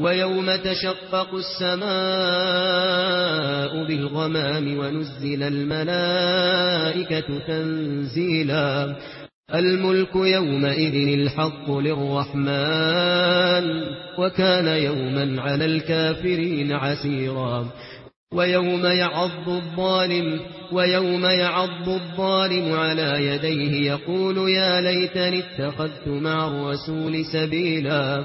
وَيَوْمَ تَشَقَّقُ السَّمَاءُ بِالْغَمَامِ وَنُزِّلَ الْمَلَائِكَةُ تَنزِيلًا. الْمُلْكُ يَوْمَئِذٍ الْحَقُّ لِلرَّحْمَنِ وَكَانَ يَوْمًا عَلَى الْكَافِرِينَ عَسِيرًا. وَيَوْمَ يَعَضُّ الظَّالِمُ وَيَوْمَ يَعَضُّ الظَّالِمُ عَلَى يَدَيْهِ يَقُولُ يَا لَيْتَنِي اتَّخَذْتُ مَعَ الرَّسُولِ سَبِيلًا.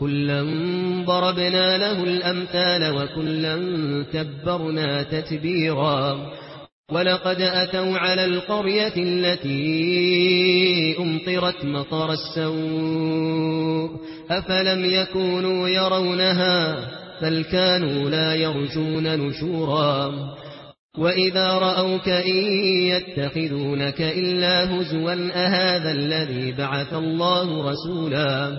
كُلًّا ضَرَبْنَا لَهُ الْأَمْثَالَ وَكُلًّا تَبَّرْنَا تَتْبِيرًا وَلَقَدْ أَتَوْا عَلَى الْقَرْيَةِ الَّتِي أُمْطِرَتْ مَطَرَ السَّوْءِ أَفَلَمْ يَكُونُوا يَرَوْنَهَا بَلْ كَانُوا لَا يَرْجُونَ نُشُورًا وَإِذَا رَأَوْكَ إِن يَتَّخِذُونَكَ إِلَّا هُزُوًا أَهَذَا الَّذِي بَعَثَ اللَّهُ رَسُولًا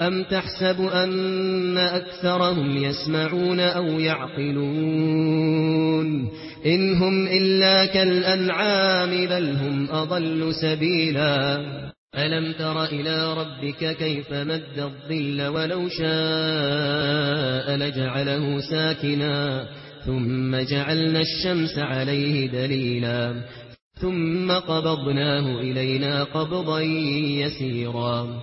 أَمْ تَحْسَبُ أَنَّ أَكْثَرَهُمْ يَسْمَعُونَ أَوْ يَعْقِلُونَ إِنْ هُمْ إِلَّا كَالْأَنْعَامِ بَلْ هُمْ أَضَلُّ سَبِيلًا أَلَمْ تَرَ إِلَى رَبِّكَ كَيْفَ مَدَّ الظِّلَّ وَلَوْ شَاءَ لَجَعَلَهُ سَاكِنًا ثُمَّ جَعَلْنَا الشَّمْسَ عَلَيْهِ دَلِيلًا ثُمَّ قَبَضْنَاهُ إِلَيْنَا قَبْضًا يَسِيرًا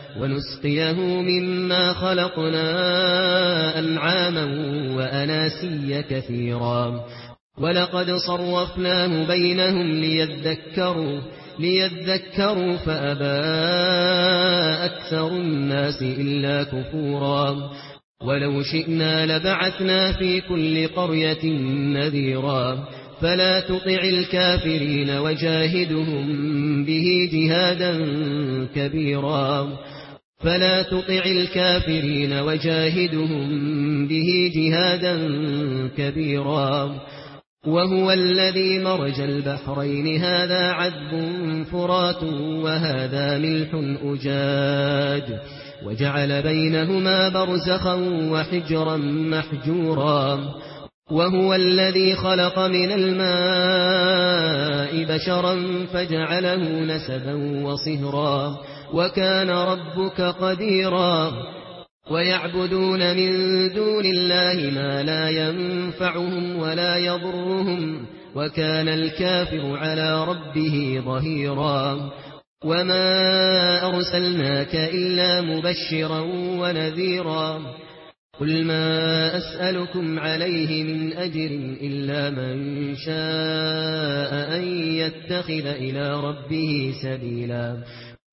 ونسقيه مما خلقنا أنعاما وأناسيا كثيرا. ولقد صرفناه بينهم ليذكروا ليذكروا فأبى أكثر الناس إلا كفورا. ولو شئنا لبعثنا في كل قرية نذيرا. فلا تطع الكافرين وجاهدهم به جهادا كبيرا. فلا تطع الكافرين وجاهدهم به جهادا كبيرا. وهو الذي مرج البحرين. هذا عذب فرات وهذا ملح أجاج. وجعل بينهما برزخا وحجرا محجورا. وهو الذي خلق من الماء بشرا فجعله نسبا وصهرا. وكان ربك قديرا. ويعبدون من دون الله ما لا ينفعهم ولا يضرهم. وكان الكافر على ربه ظهيرا. وما أرسلناك إلا مبشرا ونذيرا. قل ما أسألكم عليه من أجر إلا من شاء أن يتخذ إلى ربه سبيلا.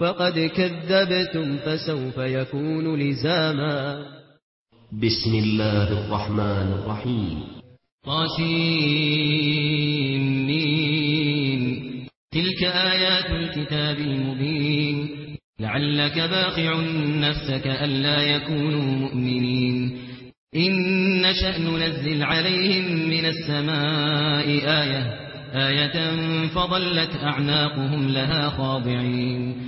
فقد كذبتم فسوف يكون لزاما. بسم الله الرحمن الرحيم. طاسمين تلك آيات الكتاب المبين. لعلك باقع نفسك ألا يكونوا مؤمنين. إن شأن نزل عليهم من السماء آية. آية فظلت أعناقهم لها خاضعين.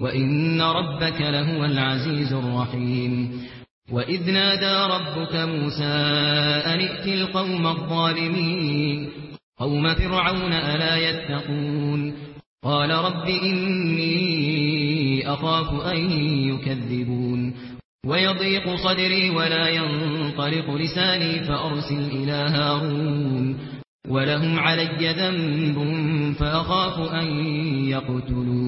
وَإِنَّ رَبَّكَ لَهُوَ الْعَزِيزُ الرَّحِيمُ وَإِذْ نَادَى رَبُّكَ مُوسَىٰ أَنِ ائْتِ الْقَوْمَ الظَّالِمِينَ قَوْمَ فِرْعَوْنَ أَلَا يَتَّقُونَ قَالَ رَبِّ إِنِّي أَخَافُ أَن يُكَذِّبُونِ وَيَضِيقُ صَدْرِي وَلَا يَنطَلِقُ لِسَانِي فَأَرْسِلْ إِلَى هَارُونَ وَلَهُمْ عَلَيَّ ذَنبٌ فَأَخَافُ أَن يَقْتُلُونِ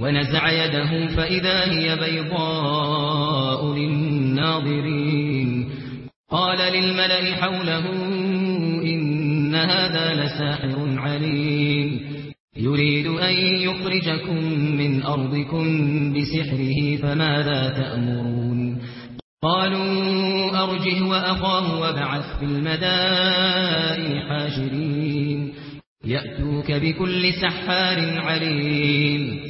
ونزع يده فإذا هي بيضاء للناظرين. قال للملأ حوله إن هذا لساحر عليم. يريد أن يخرجكم من أرضكم بسحره فماذا تأمرون؟ قالوا أرجه وأخاه وبعث في المدائن حاشرين. يأتوك بكل سحار عليم.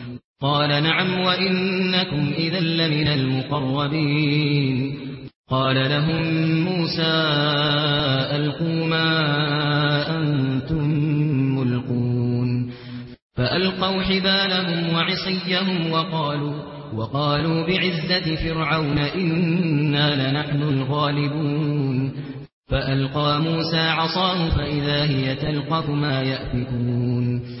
قال نعم وإنكم إذا لمن المقربين. قال لهم موسى ألقوا ما أنتم ملقون. فألقوا حبالهم وعصيهم وقالوا وقالوا بعزة فرعون إنا لنحن الغالبون. فألقى موسى عصاه فإذا هي تلقف ما يأفكون.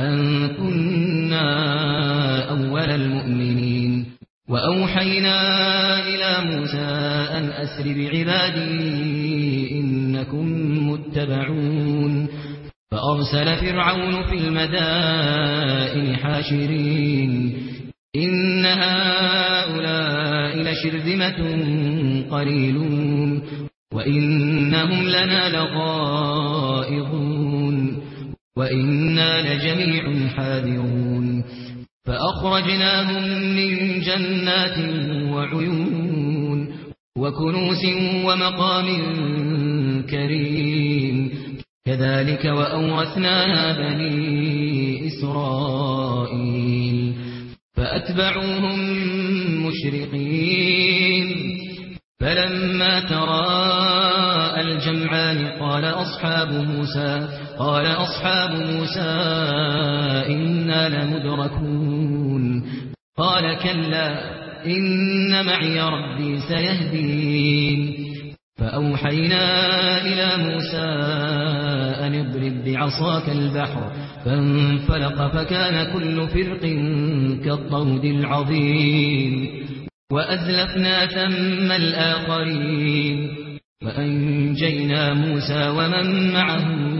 أن كنا أول المؤمنين. وأوحينا إلى موسى أن أسر بعبادي إنكم متبعون. فأرسل فرعون في المدائن حاشرين. إن هؤلاء لشرذمة قليلون. وإنهم لنا لغاية وإنا لجميع حاذرون فأخرجناهم من جنات وعيون وكنوس ومقام كريم كذلك وأورثناها بني إسرائيل فأتبعوهم مشرقين فلما ترى الجمعان قال أصحاب موسى قال أصحاب موسى إنا لمدركون. قال كلا إن معي ربي سيهدين. فأوحينا إلى موسى أن اضرب بعصاك البحر فانفلق فكان كل فرق كالطود العظيم. وأزلفنا ثم الآخرين. فأنجينا موسى ومن معه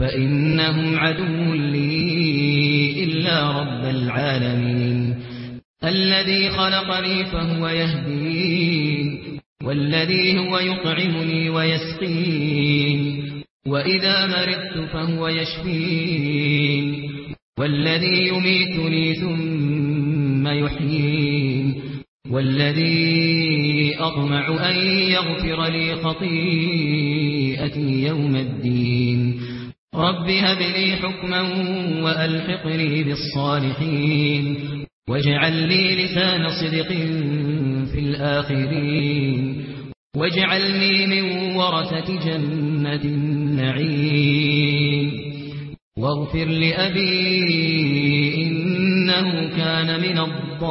فإنهم عدو لي إلا رب العالمين الذي خلقني فهو يهدين والذي هو يطعمني ويسقين وإذا مرضت فهو يشفين والذي يميتني ثم يحيين والذي أطمع أن يغفر لي خطيئتي يوم الدين رب هب لي حكما وألحقني بالصالحين واجعل لي لسان صدق في الآخرين واجعلني من ورثة جنة النعيم واغفر لأبي إنه كان من الضالين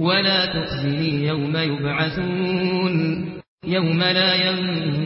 ولا تخزني يوم يبعثون يوم لا ينفع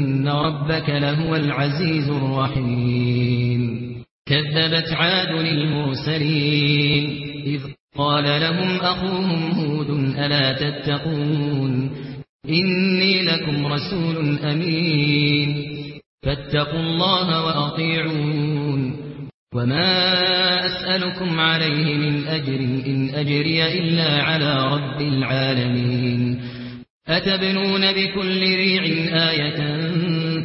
إن ربك لهو العزيز الرحيم كذبت عاد للمرسلين إذ قال لهم أخوهم هود ألا تتقون إني لكم رسول أمين فاتقوا الله وأطيعون وما أسألكم عليه من أجر إن أجري إلا على رب العالمين أتبنون بكل ريع آية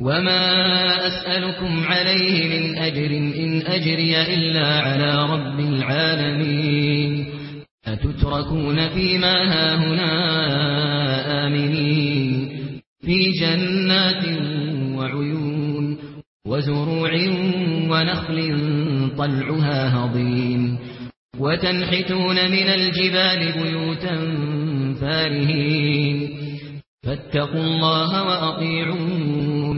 وما أسألكم عليه من أجر إن أجري إلا على رب العالمين أتتركون فيما هاهنا آمنين في جنات وعيون وزروع ونخل طلعها هضين وتنحتون من الجبال بيوتا فارهين فاتقوا الله وأطيعون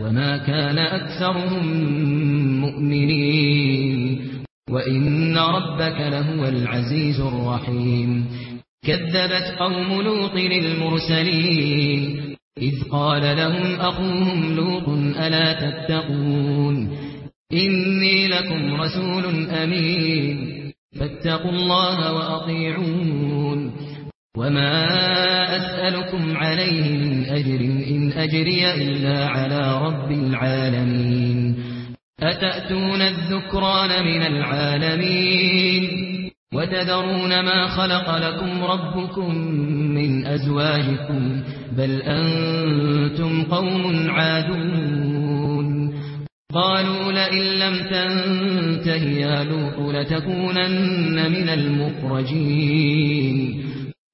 وما كان أكثرهم مؤمنين وإن ربك لهو العزيز الرحيم كذبت قوم لوط للمرسلين إذ قال لهم أخوهم لوط ألا تتقون إني لكم رسول أمين فاتقوا الله وأطيعون وما أسألكم عليه من أجر أجري إلا على رب العالمين أتأتون الذكران من العالمين وتذرون ما خلق لكم ربكم من أزواجكم بل أنتم قوم عادون قالوا لئن لم تنتهي يا لوط لتكونن من المخرجين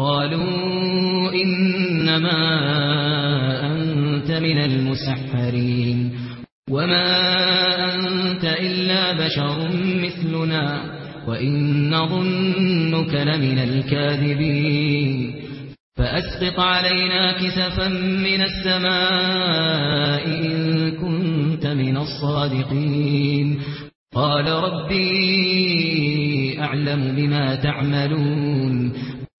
قالوا إنما أنت من المسحرين. وما أنت إلا بشر مثلنا وإن ظنك لمن الكاذبين. فأسقط علينا كسفا من السماء إن كنت من الصادقين. قال ربي أعلم بما تعملون.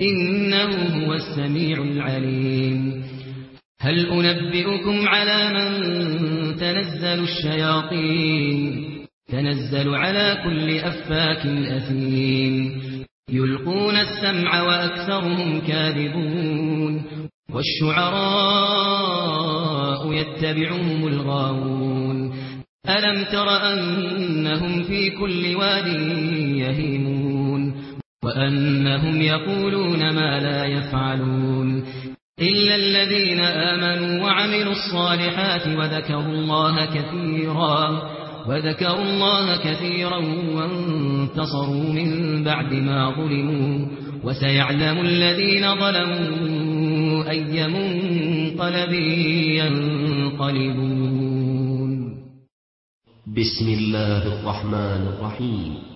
إنه هو السميع العليم. هل أنبئكم على من تنزل الشياطين؟ تنزل على كل أفاك أثيم. يلقون السمع وأكثرهم كاذبون. والشعراء يتبعهم الغاوون. ألم تر أنهم في كل واد يهيمون؟ وأنهم يقولون ما لا يفعلون إلا الذين آمنوا وعملوا الصالحات وذكروا الله كثيرا وذكروا الله كثيرا وانتصروا من بعد ما ظلموا وسيعلم الذين ظلموا أي منقلب ينقلبون بسم الله الرحمن الرحيم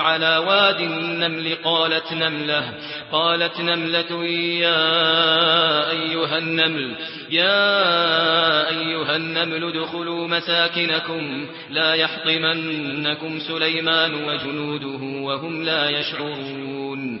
على واد النمل قالت نملة قالت نملة يا أيها النمل يا أيها النمل ادخلوا مساكنكم لا يحطمنكم سليمان وجنوده وهم لا يشعرون.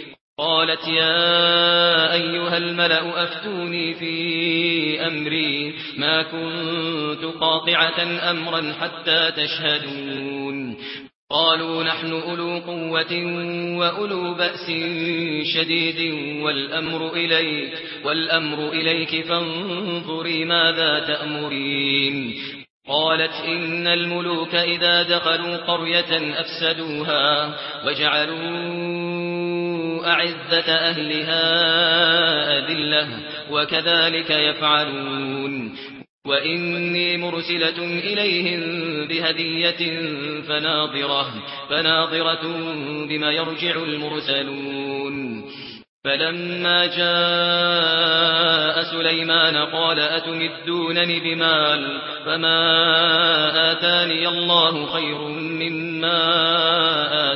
قالت يا أيها الملأ أفتوني في أمري. ما كنت قاطعة أمرا حتى تشهدون. قالوا نحن أولو قوة وأولو بأس شديد. والأمر إليك والأمر إليك فانظري ماذا تأمرين. قالت إن الملوك إذا دخلوا قرية أفسدوها وجعلوا أعزة أهلها أذلة وكذلك يفعلون. وإني مرسلة إليهم بهدية فناظرة, فناظرة بما يرجع المرسلون. فلما جاء سليمان قال أتمدونني بمال فما آتاني الله خير مما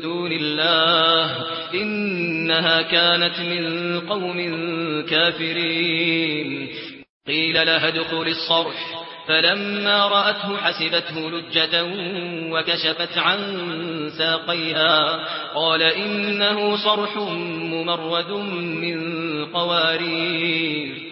دون الله إنها كانت من قوم كافرين. قيل لها دخل الصرح. فلما رأته حسبته لجة وكشفت عن ساقيها. قال إنه صرح ممرد من قوارير.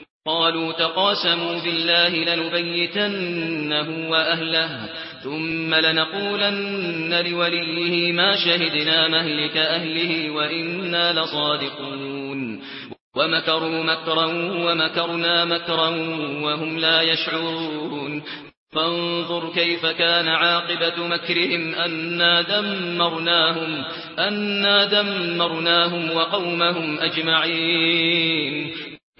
قالوا تقاسموا بالله لنبيتنه وأهله ثم لنقولن لوليه ما شهدنا مهلك أهله وإنا لصادقون. ومكروا مكرا ومكرنا مكرا وهم لا يشعرون. فانظر كيف كان عاقبة مكرهم أنا دمرناهم, أنا دمرناهم وقومهم أجمعين.